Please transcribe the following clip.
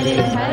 Hallelujah.